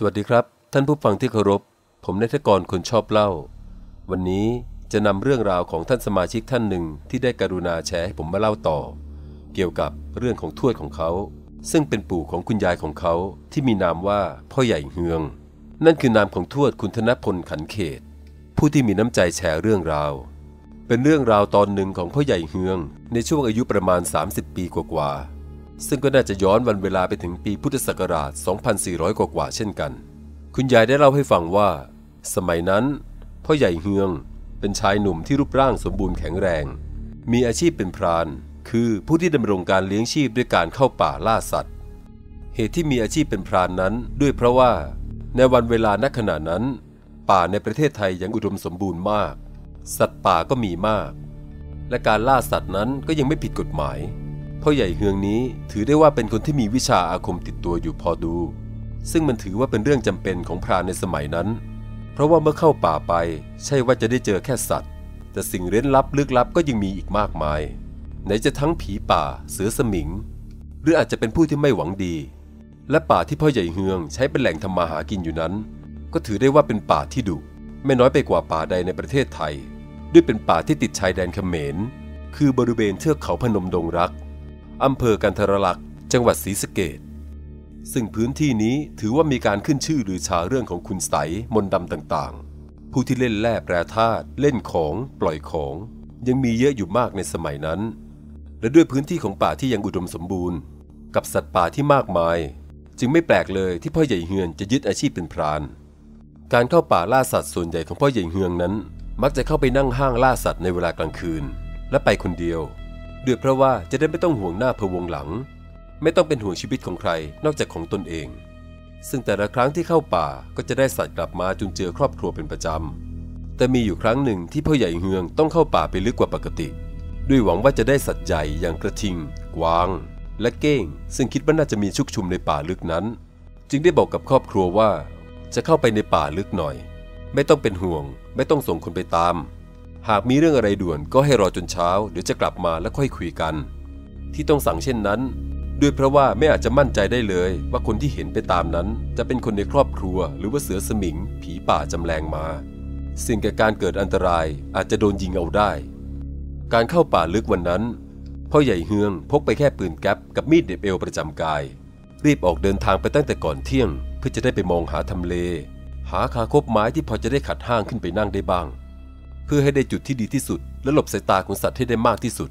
สวัสดีครับ ท่านผู้ฟังที่เคารพ ผมนายทกรคนชอบเล่า วันนี้จะนำเรื่องราวของท่านสมาชิกท่านหนึ่งที่ได้กรุณาแชร์ให้ผมมาเล่าต่อ เกี่ยวกับเรื่องของทวดของเขา ซึ่งเป็นปู่ของคุณยายของเขาที่มีนามว่าพ่อใหญ่เฮือง นั่นคือนามของทวดคุณธนพลขันเขต ผู้ที่มีน้ำใจแชร์เรื่องราว เป็นเรื่องราวตอนหนึ่งของพ่อใหญ่เฮือง ในช่วงอายุประมาณ 30 ปีกว่าๆ ซึ่งก็น่าจะย้อนวันเวลาไปถึงปีพุทธศักราช 2400 กว่าๆเช่นกัน คุณยายได้เล่าให้ฟังว่า สมัยนั้น พ่อใหญ่เฮืองเป็นชายหนุ่มที่รูปร่างสมบูรณ์แข็งแรง มีอาชีพเป็นพราน คือผู้ที่ดำรงการเลี้ยงชีพด้วยการเข้าป่าล่าสัตว์ เหตุที่มีอาชีพเป็นพรานนั้น ด้วยเพราะว่า ในวันเวลาณขณะนั้น ป่าในประเทศไทยยังอุดมสมบูรณ์มาก สัตว์ป่าก็มีมาก และการล่าสัตว์นั้นก็ยังไม่ผิดกฎหมาย พ่อใหญ่เฮืองนี้ถือได้ว่าเป็นคนที่มีวิชาอาคมติดตัวอยู่พอดู ซึ่งมันถือว่าเป็นเรื่องจำเป็นของพรานในสมัยนั้น เพราะว่าเมื่อเข้าป่าไป ใช่ว่าจะได้เจอแค่สัตว์ แต่สิ่งเร้นลับลึกลับก็ยังมีอีกมากมาย ไหนจะทั้งผีป่า เสือสมิง หรืออาจจะเป็นผู้ที่ไม่หวังดี และป่าที่พ่อใหญ่เฮืองใช้เป็นแหล่งทำมาหากินอยู่นั้น ก็ถือได้ว่าเป็นป่าที่ดุไม่น้อยไปกว่าป่าใดในประเทศไทย ด้วยเป็นป่าที่ติดชายแดนเขมร คือบริเวณเทือกเขาพนมดงรัก อำเภอกันทรลักษ์จังหวัดศรีสะเกดซึ่งพื้นที่นี้ถือว่ามีการขึ้นชื่อหรือชาเรื่องของคุณใสยมนต์ดำต่างๆ ผู้ที่เล่นแร่แปรธาตุเล่นของปล่อยของ ยังมีเยอะอยู่มากในสมัยนั้น และด้วยพื้นที่ของป่าที่ยังอุดมสมบูรณ์ กับสัตว์ป่าที่มากมาย จึงไม่แปลกเลยที่พ่อใหญ่เฮือนจะยึดอาชีพเป็นพราน การเข้าป่าล่าสัตว์ส่วนใหญ่ของพ่อใหญ่เฮืองนั้น มักจะเข้าไปนั่งห้างล่าสัตว์ในเวลากลางคืน และไปคนเดียว ด้วยเพราะว่าจะได้ไม่ต้องห่วงหน้าพะวงหลัง ไม่ต้องเป็นห่วงชีวิตของใครนอกจากของตนเอง ซึ่งแต่ละครั้งที่เข้าป่าก็จะได้สัตว์กลับมาจุนเจือครอบครัวเป็นประจำ แต่มีอยู่ครั้งหนึ่งที่พ่อใหญ่เฮืองต้องเข้าป่าไปลึกกว่าปกติ ด้วยหวังว่าจะได้สัตว์ใหญ่อย่างกระทิง กวาง และเก้ง ซึ่งคิดว่าน่าจะมีชุกชุมในป่าลึกนั้น จึงได้บอกกับครอบครัวว่า จะเข้าไปในป่าลึกหน่อย ไม่ต้องเป็นห่วง ไม่ต้องส่งคนไปตาม หากมีเรื่องอะไรด่วนก็ให้รอจนเช้า เดี๋ยวจะกลับมาแล้วค่อยคุยกัน ที่ต้องสั่งเช่นนั้น ด้วยเพราะว่าไม่อาจจะมั่นใจได้เลย ว่าคนที่เห็นไปตามนั้น จะเป็นคนในครอบครัว หรือว่าเสือสมิง ผีป่าจำแรงมาสิ่งแก่การเกิดอันตรายอาจจะโดนยิงเอาได้ การเข้าป่าลึกวันนั้นพ่อใหญ่เฮืองพกไปแค่ปืนแก๊ปกับมีดเด็บเอวประจำกาย รีบออกเดินทางไปตั้งแต่ก่อนเที่ยง เพื่อจะได้ไปมองหาทำเล หาคาคบไม้ที่พอจะได้ขัดห้างขึ้นไปนั่งได้บ้าง เพื่อให้ได้จุดที่ดีที่สุด และหลบสายตาของสัตว์ให้ได้มากที่สุด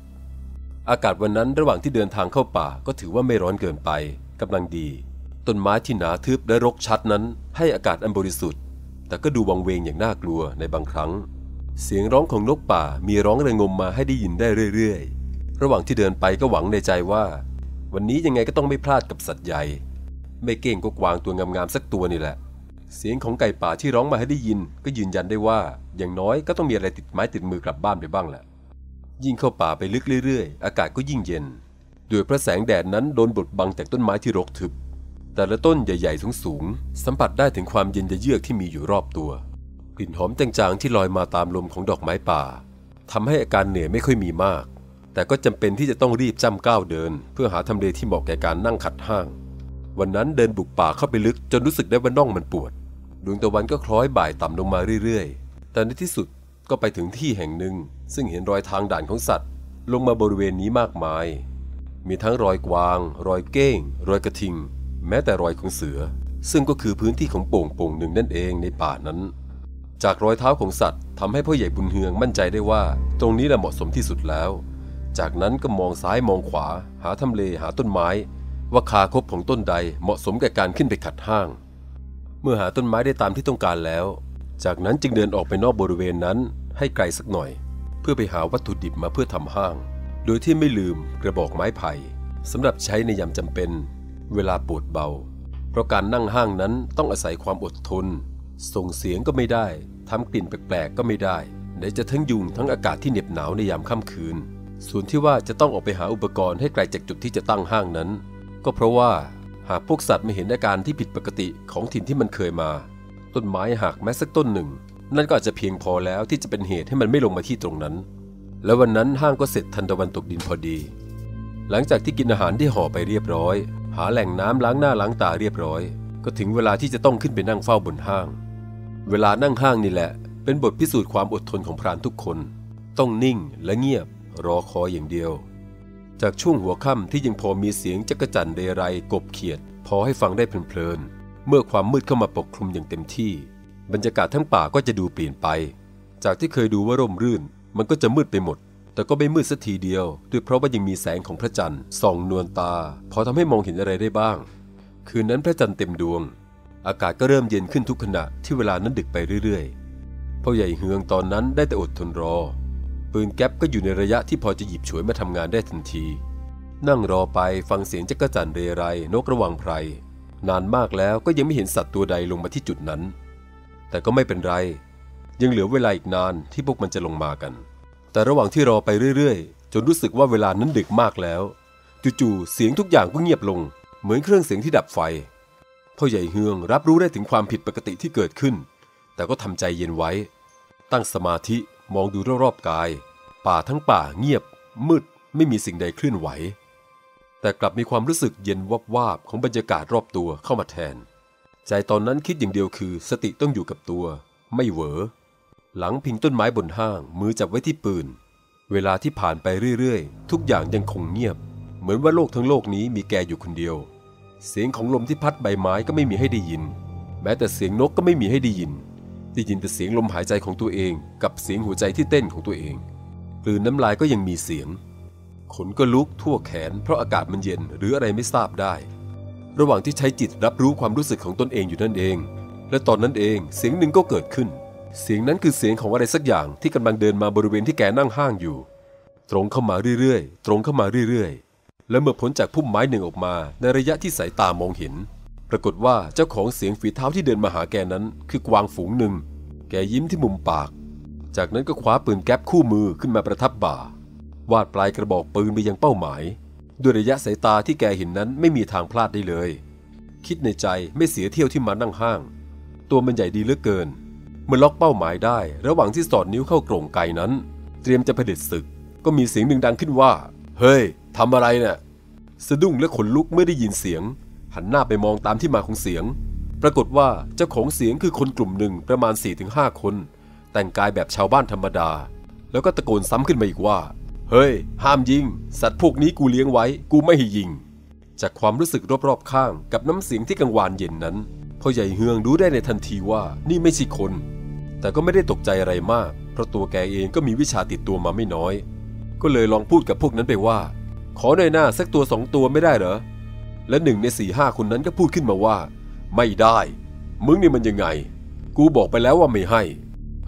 อากาศวันนั้นระหว่างที่เดินทางเข้าป่าก็ถือว่าไม่ร้อนเกินไปกำลังดี ต้นไม้ที่หนาทึบและรกชัดนั้น ให้อากาศอันบริสุทธิ์ แต่ก็ดูวังเวงอย่างน่ากลัวในบางครั้ง เสียงร้องของนกป่ามีร้องระงมมาให้ได้ยินได้เรื่อยๆ ระหว่างที่เดินไปก็หวังในใจว่า วันนี้ยังไงก็ต้องไม่พลาดกับสัตว์ใหญ่ ไม่เก่งก็กวางตัวงามๆสักตัวนี่แหละ เสียงของไก่ป่าที่ร้องมาให้ได้ยินก็ยืนยันได้ว่า อย่างน้อยก็ต้องมีอะไรติดไม้ติดมือกลับบ้านไปบ้างแหละ ยิ่งเข้าป่าไปลึกเรื่อยๆ อากาศก็ยิ่งเย็น ด้วยพระแสงแดดนั้นโดนบดบังจากต้นไม้ที่รกทึบ แต่ละต้นใหญ่ๆสูงๆสัมผัสได้ถึงความเย็นเยือกที่มีอยู่รอบตัว กลิ่นหอมจางๆที่ลอยมาตามลมของดอกไม้ป่าทำให้อาการเหนื่อยไม่ค่อยมีมาก แต่ก็จำเป็นที่จะต้องรีบจ้ำก้าวเดิน เพื่อหาทำเลที่เหมาะแก่การนั่งขัดห้าง วันนั้นเดินบุกป่าเข้าไปลึกจนรู้สึกได้ว่าน่องมันปวด ดวงตะวันก็คล้อยบ่ายต่ำลงมาเรื่อยๆ แต่ในที่สุดก็ไปถึงที่แห่งหนึ่ง ซึ่งเห็นรอยทางด่านของสัตว์ ลงมาบริเวณนี้มากมาย มีทั้งรอยกวาง รอยเก้ง รอยกระทิง แม้แต่รอยของเสือ ซึ่งก็คือพื้นที่ของโป่งโป่งหนึ่งนั่นเองในป่านั้น จากรอยเท้าของสัตว์ทำให้พ่อใหญ่บุญเฮืองมั่นใจได้ว่า ตรงนี้แหละเหมาะสมที่สุดแล้ว จากนั้นก็มองซ้ายมองขวา หาทำเลหาต้นไม้ ว่าคาคบของต้นใดเหมาะสมกับการขึ้นไปขัดห้าง มื่อหาต้นไม้ได้ตามที่ต้องการแล้ว จากนั้นจึงเดินออกไปนอกบริเวณนั้นให้ไกลสักหน่อย เพื่อไปหาวัตถุดิบมาเพื่อทำห้าง โดยที่ไม่ลืมกระบอกไม้ไผ่สำหรับใช้ในยามจำเป็น เวลาปวดเบา เพราะการนั่งห้างนั้นต้องอาศัยความอดทน ส่งเสียงก็ไม่ได้ทำกลิ่นแปลกๆก็ไม่ได้ไหนจะทั้งยุงทั้งอากาศที่เหน็บหนาวในยามค่ำคืน ส่วนที่ว่าจะต้องออกไปหาอุปกรณ์ให้ไกลจากจุดที่จะตั้งห้างนั้น ก็เพราะว่า หากพวกสัตว์ไม่เห็นอาการที่ผิดปกติของถิ่นที่มันเคยมา ต้นไม้หักแม้สักต้นหนึ่ง นั่นก็อาจจะเพียงพอแล้วที่จะเป็นเหตุให้มันไม่ลงมาที่ตรงนั้น แล้ววันนั้นห้างก็เสร็จทันตะวันตกดินพอดี หลังจากที่กินอาหารที่ห่อไปเรียบร้อย หาแหล่งน้ำล้างหน้าล้างตาเรียบร้อย ก็ถึงเวลาที่จะต้องขึ้นไปนั่งเฝ้าบนห้าง เวลานั่งห้างนี่แหละ เป็นบทพิสูจน์ความอดทนของพรานทุกคน ต้องนิ่งและเงียบรอคอยอย่างเดียว จากช่วงหัวค่ำที่ยังพอมีเสียงจักจั่นเรไรกบเขียด พอให้ฟังได้เพลินๆ เมื่อความมืดเข้ามาปกคลุมอย่างเต็มที่ บรรยากาศทั้งป่าก็จะดูเปลี่ยนไป จากที่เคยดูว่าร่มรื่น มันก็จะมืดไปหมด แต่ก็ไม่มืดสักทีเดียว ด้วยเพราะว่ายังมีแสงของพระจันทร์ส่องนวลตา พอทำให้มองเห็นอะไรได้บ้าง คืนนั้นพระจันทร์เต็มดวง อากาศก็เริ่มเย็นขึ้นทุกขณะที่เวลานั้นดึกไปเรื่อยๆพ่อใหญ่เฮืองตอนนั้นได้แต่อดทนรอ ปืนแก๊ปก็อยู่ในระยะที่พอจะหยิบฉวยมาทำงานได้ทันที นั่งรอไปฟังเสียงจักรจั่นเรไรนกระวังไพรนานมากแล้วก็ยังไม่เห็นสัตว์ตัวใดลงมาที่จุดนั้น แต่ก็ไม่เป็นไร ยังเหลือเวลาอีกนานที่พวกมันจะลงมากัน แต่ระหว่างที่รอไปเรื่อยๆ จนรู้สึกว่าเวลานั้นดึกมากแล้วจู่ๆเสียงทุกอย่างก็เงียบลง เหมือนเครื่องเสียงที่ดับไฟพ่อใหญ่เฮืองรับรู้ได้ถึงความผิดปกติที่เกิดขึ้น แต่ก็ทำใจเย็นไว้ ตั้งสมาธิมองดูรอบๆกาย ป่าทั้งป่าเงียบ มืดไม่มีสิ่งใดเคลื่อนไหว แต่กลับมีความรู้สึกเย็นวับวาบของบรรยากาศรอบตัวเข้ามาแทน ใจตอนนั้นคิดอย่างเดียวคือ สติต้องอยู่กับตัว ไม่เหวอ หลังพิงต้นไม้บนห้าง มือจับไว้ที่ปืน เวลาที่ผ่านไปเรื่อยๆ ทุกอย่างยังคงเงียบ เหมือนว่าโลกทั้งโลกนี้มีแกอยู่คนเดียว เสียงของลมที่พัดใบไม้ก็ไม่มีให้ได้ยิน แม้แต่เสียงนกก็ไม่มีให้ได้ยินได้ยินแต่เสียงลมหายใจของตัวเอง กับเสียงหัวใจที่เต้นของตัวเอง กลืนน้ำลายก็ยังมีเสียง ขนก็ลุกทั่วแขน เพราะอากาศมันเย็นหรืออะไรไม่ทราบได้ ระหว่างที่ใช้จิตรับรู้ความรู้สึกของตนเองอยู่นั่นเอง และตอนนั้นเองเสียงหนึ่งก็เกิดขึ้น เสียงนั้นคือเสียงของอะไรสักอย่างที่กำลังเดินมาบริเวณที่แกนั่งห้างอยู่ ตรงเข้ามาเรื่อยๆ ตรงเข้ามาเรื่อยๆ และเมื่อพ้นจากพุ่มไม้หนึ่งออกมา ในระยะที่สายตามองเห็น ปรากฏว่าเจ้าของเสียงฝีเท้าที่เดินมาหาแกนั้น คือกวางฝูงหนึ่ง แกยิ้มที่มุมปาก จากนั้นก็คว้าปืนแก๊ปคู่มือขึ้นมาประทับบ่า วาดปลายกระบอกปืนไปยังเป้าหมาย ด้วยระยะสายตาที่แกเห็นนั้นไม่มีทางพลาดได้เลย คิดในใจไม่เสียเที่ยวที่มานั่งห้าง ตัวมันใหญ่ดีเหลือเกิน เมื่อล็อกเป้าหมายได้ ระหว่างที่สอดนิ้วเข้ากรงไกนั้น เตรียมจะเผด็จศึก ก็มีเสียงหนึ่งดังขึ้นว่า เฮ้ยทำอะไรเนี่ยสะดุ้งและขนลุกเมื่อได้ยินเสียง หันหน้าไปมองตามที่มาของเสียง ปรากฏว่าเจ้าของเสียงคือคนกลุ่มหนึ่งประมาณ 4-5 คน แต่งกายแบบชาวบ้านธรรมดา แล้วก็ตะโกนซ้ำขึ้นมาอีกว่า เฮ้ย ห้ามยิง สัตว์พวกนี้กูเลี้ยงไว้ กูไม่ให้ยิง จากความรู้สึกรอบๆข้างกับน้ำเสียงที่กังวานเย็นนั้นพ่อใหญ่เฮืองรู้ได้ในทันทีว่านี่ไม่ใช่คน แต่ก็ไม่ได้ตกใจอะไรมาก เพราะตัวแกเองก็มีวิชาติดตัวมาไม่น้อย ก็เลยลองพูดกับพวกนั้นไปว่า ขอหน่อยหน้าสักตัวสองตัวไม่ได้เหรอ และหนึ่งในสี่ห้าคนนั้นก็พูดขึ้นมาว่า ไม่ได้ มึงนี่มันยังไง กูบอกไปแล้วว่าไม่ให้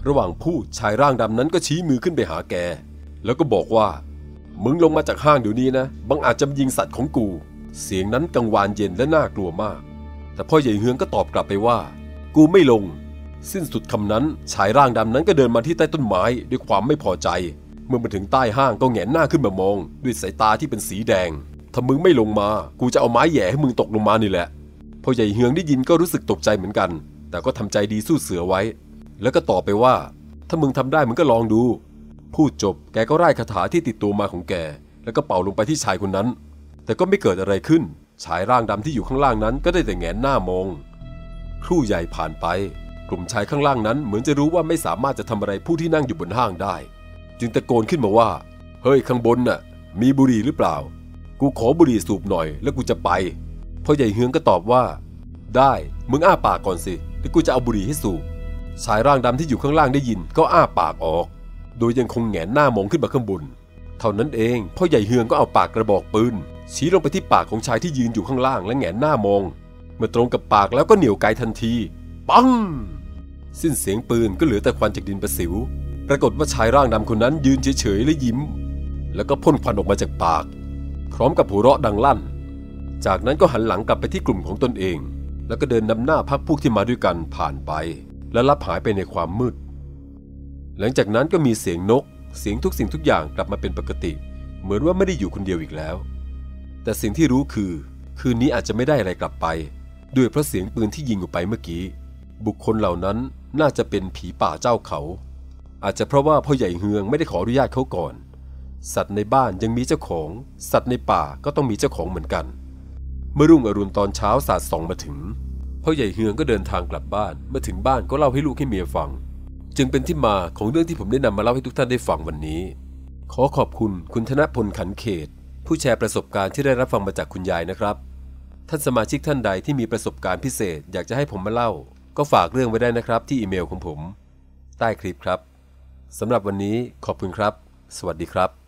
ระหว่างพูดชายร่างดำนั้นก็ชี้มือขึ้นไปหาแก แล้วก็บอกว่า มึงลงมาจากห้างเดี๋ยวนี้นะบังอาจจะยิงสัตว์ของกู เสียงนั้นกังวานเย็นและน่ากลัวมาก แต่พ่อใหญ่เฮืองก็ตอบกลับไปว่า กูไม่ลง สิ้นสุดคำนั้นชายร่างดำนั้นก็เดินมาที่ใต้ต้นไม้ด้วยความไม่พอใจ เมื่อมาถึงใต้ห้างก็แหงนหน้าขึ้นมามอง ด้วยสายตาที่เป็นสีแดงถ้ามึงไม่ลงมา กูจะเอาไม้แย่ให้มึงตกลงมานี่แหละพ่อใหญ่เฮืองได้ยินก็รู้สึกตกใจเหมือนกัน แต่ก็ทำใจดีสู้เสือไว้ แล้วก็ตอบไปว่า ถ้ามึงทำได้มึงก็ลองดู พูดจบแกก็ไล่คาถาที่ติดตัวมาของแก แล้วก็เป่าลงไปที่ชายคนนั้น แต่ก็ไม่เกิดอะไรขึ้น ชายร่างดำที่อยู่ข้างล่างนั้น ก็ได้แต่แงนหน้ามอง ครู่ใหญ่ผ่านไป กลุ่มชายข้างล่างนั้น เหมือนจะรู้ว่าไม่สามารถจะทำอะไรผู้ที่นั่งอยู่บนห้างได้ จึงตะโกนขึ้นมาว่า เฮ้ยข้างบนน่ะ มีบุหรี่หรือเปล่า กูขอบุหรี่สูบหน่อย แล้วกูจะไปพ่อใหญ่เฮืองก็ตอบว่า ได้มึงอ้าปากก่อนสิแล้วกูจะเอาบุหรี่ให้สูบ ชายร่างดำที่อยู่ข้างล่างได้ยินก็อ้าปากออก โดยยังคงแหงนหน้ามองขึ้นมาข้างบน เท่านั้นเองพ่อใหญ่เฮืองก็เอาปากกระบอกปืนชี้ลงไปที่ปากของชายที่ยืนอยู่ข้างล่างและแหงนหน้ามอง เมื่อตรงกับปากแล้วก็เหนี่ยวไกทันที ปัง สิ้นเสียงปืนก็เหลือแต่ควันจากดินประสิว ปรากฏว่าชายร่างดำคนนั้นยืนเฉยๆและยิ้ม แล้วก็พ่นควันออกมาจากปาก พร้อมกับหัวเราะดังลั่น จากนั้นก็หันหลังกลับไปที่กลุ่มของตนเอง แล้วก็เดินนำหน้าพักพวกที่มาด้วยกันผ่านไป และลับหายไปในความมืด หลังจากนั้นก็มีเสียงนก เสียงทุกสิ่งทุกอย่างกลับมาเป็นปกติ เหมือนว่าไม่ได้อยู่คนเดียวอีกแล้ว แต่สิ่งที่รู้คือ คืนนี้อาจจะไม่ได้อะไรกลับไป ด้วยเพราะเสียงปืนที่ยิงออกไปเมื่อกี้ บุคคลเหล่านั้นน่าจะเป็นผีป่าเจ้าเขา อาจจะเพราะว่าพ่อใหญ่เฮืองไม่ได้ขออนุญาตเขาก่อน สัตว์ในบ้านยังมีเจ้าของ สัตว์ในป่าก็ต้องมีเจ้าของเหมือนกัน เมื่อรุ่งอรุณตอนเช้าสาดส่องมาถึง พ่อใหญ่เฮืองก็เดินทางกลับบ้านเมื่อถึงบ้านก็เล่าให้ลูกให้เมียฟัง จึงเป็นที่มาของเรื่องที่ผมได้นำมาเล่าให้ทุกท่านได้ฟังวันนี้ ขอขอบคุณคุณธนพลขันเขต ผู้แชร์ประสบการณ์ที่ได้รับฟังมาจากคุณยายนะครับ ท่านสมาชิกท่านใดที่มีประสบการณ์พิเศษ อยากจะให้ผมมาเล่า ก็ฝากเรื่องไว้ได้นะครับที่อีเมลของผม ใต้คลิปครับสำหรับวันนี้ขอบคุณครับ สวัสดีครับ